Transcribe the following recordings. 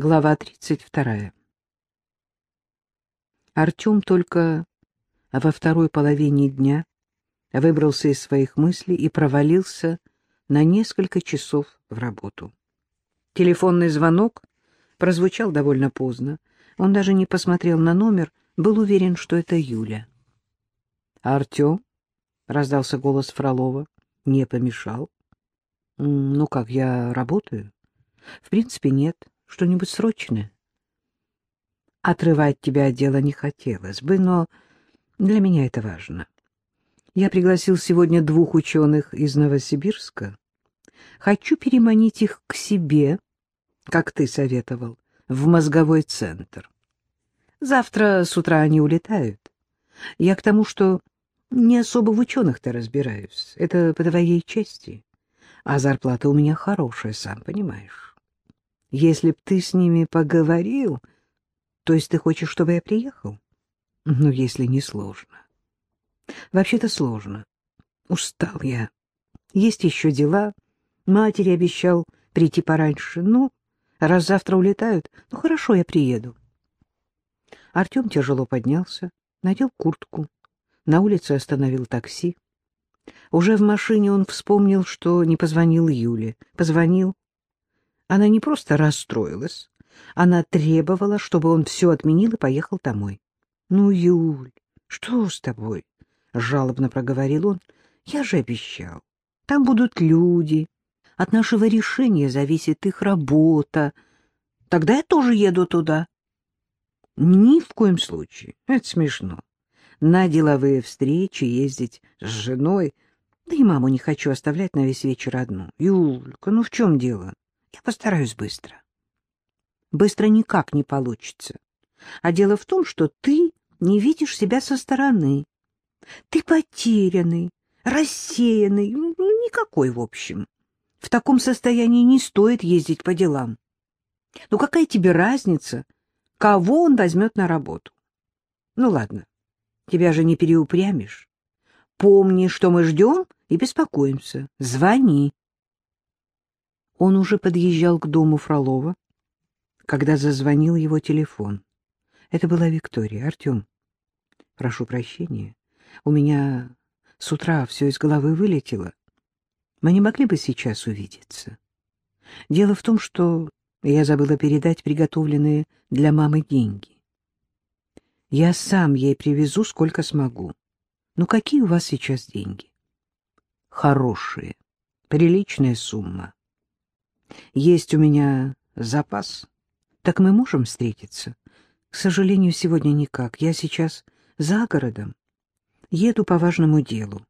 Глава 32. Артем только во второй половине дня выбрался из своих мыслей и провалился на несколько часов в работу. Телефонный звонок прозвучал довольно поздно. Он даже не посмотрел на номер, был уверен, что это Юля. «Артем?» — раздался голос Фролова. «Не помешал?» «Ну как, я работаю?» «В принципе, нет. Что-нибудь срочное?» «Отрывать тебя от дела не хотелось бы, но для меня это важно. Я пригласил сегодня двух ученых из Новосибирска. Хочу переманить их к себе, как ты советовал, в мозговой центр. Завтра с утра они улетают. Я к тому, что не особо в ученых-то разбираюсь. Это по твоей чести. А зарплата у меня хорошая, сам понимаешь. Если б ты с ними поговорил, то есть ты хочешь, чтобы я приехал? Ну, если не сложно. Вообще-то сложно. Устал я. Есть еще дела. Матери обещал прийти пораньше. Ну, раз завтра улетают, ну хорошо, я приеду. Артем тяжело поднялся, надел куртку. На улице остановил такси. Уже в машине он вспомнил, что не позвонил Юле. Позвонил. Она не просто расстроилась, она требовала, чтобы он все отменил и поехал домой. — Ну, Юль, что с тобой? — жалобно проговорил он. — Я же обещал. Там будут люди. От нашего решения зависит их работа. Тогда я тоже еду туда. — Ни в коем случае. Это смешно. На деловые встречи ездить с женой. Да и маму не хочу оставлять на весь вечер одну. Юлька, ну в чем дело? Я постараюсь быстро. Быстро никак не получится. А дело в том, что ты не видишь себя со стороны. Ты потерянный, рассеянный, ну, никакой, в общем. В таком состоянии не стоит ездить по делам. Ну какая тебе разница, кого он возьмет на работу? Ну ладно, тебя же не переупрямишь. Помни, что мы ждем и беспокоимся. Звони. Он уже подъезжал к дому Фролова, когда зазвонил его телефон. Это была Виктория. Артем, прошу прощения, у меня с утра все из головы вылетело. Мы не могли бы сейчас увидеться. Дело в том, что я забыла передать приготовленные для мамы деньги. Я сам ей привезу, сколько смогу. Ну, какие у вас сейчас деньги? Хорошие, приличная сумма. Есть у меня запас. Так мы можем встретиться? К сожалению, сегодня никак. Я сейчас за городом. Еду по важному делу.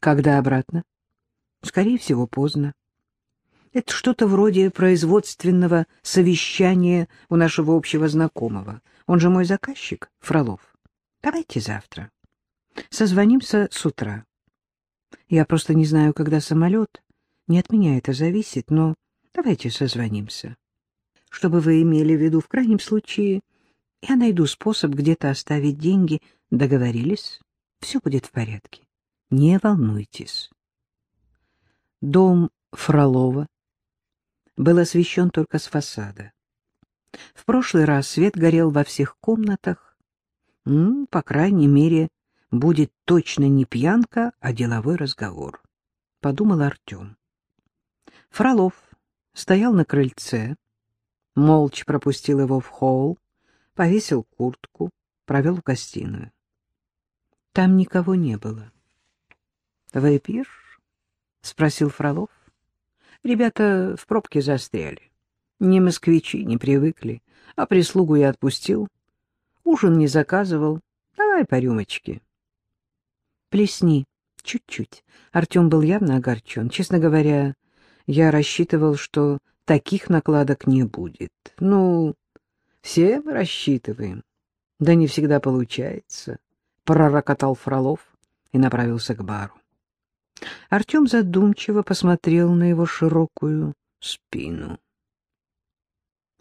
Когда обратно? Скорее всего, поздно. Это что-то вроде производственного совещания у нашего общего знакомого. Он же мой заказчик, Фролов. Давайте завтра. Созвонимся с утра. Я просто не знаю, когда самолет. Не от меня это зависит, но давайте созвонимся. Чтобы вы имели в виду, в крайнем случае, я найду способ где-то оставить деньги. Договорились? Все будет в порядке. Не волнуйтесь. Дом Фролова был освещен только с фасада. В прошлый раз свет горел во всех комнатах. Ну, по крайней мере, будет точно не пьянка, а деловой разговор, — подумал Артем. Фролов стоял на крыльце, молча пропустил его в холл, повесил куртку, провел в гостиную. Там никого не было. — Выпьешь? — спросил Фролов. Ребята в пробке застряли. Не москвичи, не привыкли, а прислугу я отпустил. Ужин не заказывал. Давай по рюмочке. Плесни. Чуть-чуть. Артем был явно огорчен. Честно говоря, я рассчитывал, что таких накладок не будет. Ну, все мы рассчитываем. Да не всегда получается. Пророкотал Фролов и направился к бару. Артем задумчиво посмотрел на его широкую спину.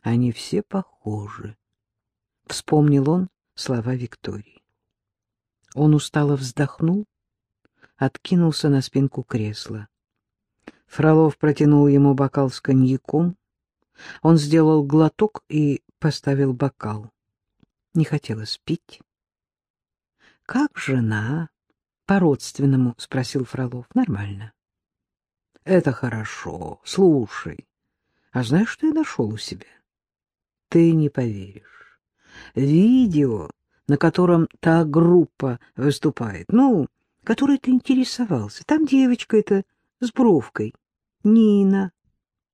Они все похожи. Вспомнил он слова Виктории. Он устало вздохнул, откинулся на спинку кресла. Фролов протянул ему бокал с коньяком. Он сделал глоток и поставил бокал. Не хотелось пить. — Как жена? — по-родственному спросил Фролов. — Нормально. — Это хорошо. Слушай, а знаешь, что я нашел у себя? Ты не поверишь. Видео, на котором та группа выступает, ну, которой ты интересовался. Там девочка эта с бровкой. Нина.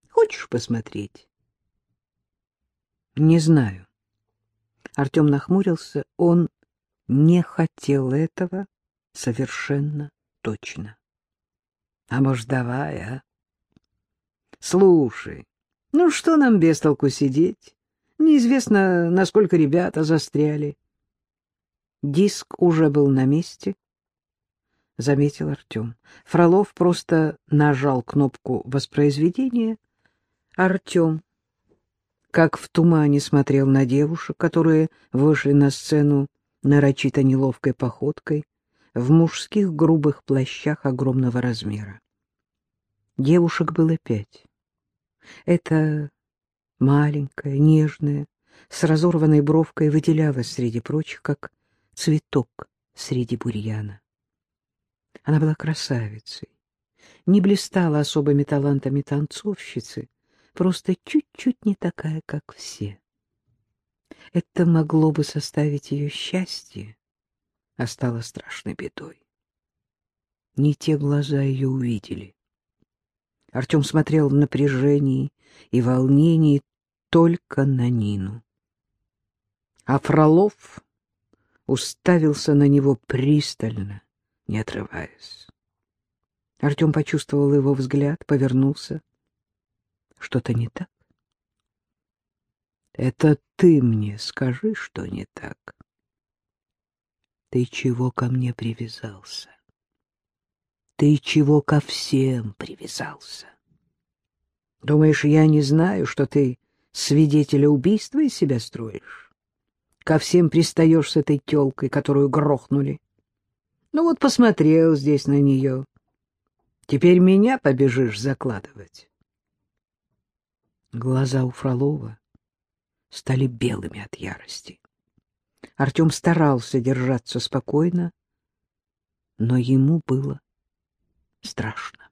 Хочешь посмотреть? Не знаю. Артем нахмурился. Он не хотел этого совершенно точно. А может, давай, а? Слушай, ну что нам без толку сидеть? Неизвестно, насколько ребята застряли. Диск уже был на месте, — заметил Артем. Фролов просто нажал кнопку воспроизведения. Артем, как в тумане, смотрел на девушек, которые вышли на сцену нарочито неловкой походкой в мужских грубых плащах огромного размера. Девушек было пять. Это маленькая, нежная, с разорванной бровкой выделялась среди прочих, как цветок среди бурьяна. Она была красавицей, не блистала особыми талантами танцовщицы, просто чуть-чуть не такая, как все. Это могло бы составить ее счастье, а стало страшной бедой. Не те глаза ее увидели. Артем смотрел в напряжении и волнении только на Нину. А Фролов уставился на него пристально, не отрываясь. Артем почувствовал его взгляд, повернулся. Что-то не так? Это ты мне скажи, что не так. Ты чего ко мне привязался? Ты чего ко всем привязался? Думаешь, я не знаю, что ты свидетеля убийства из себя строишь? Ко всем пристаешь с этой тёлкой, которую грохнули. Ну вот посмотрел здесь на нее. Теперь меня побежишь закладывать. Глаза у Фролова стали белыми от ярости. Артем старался держаться спокойно, но ему было страшно.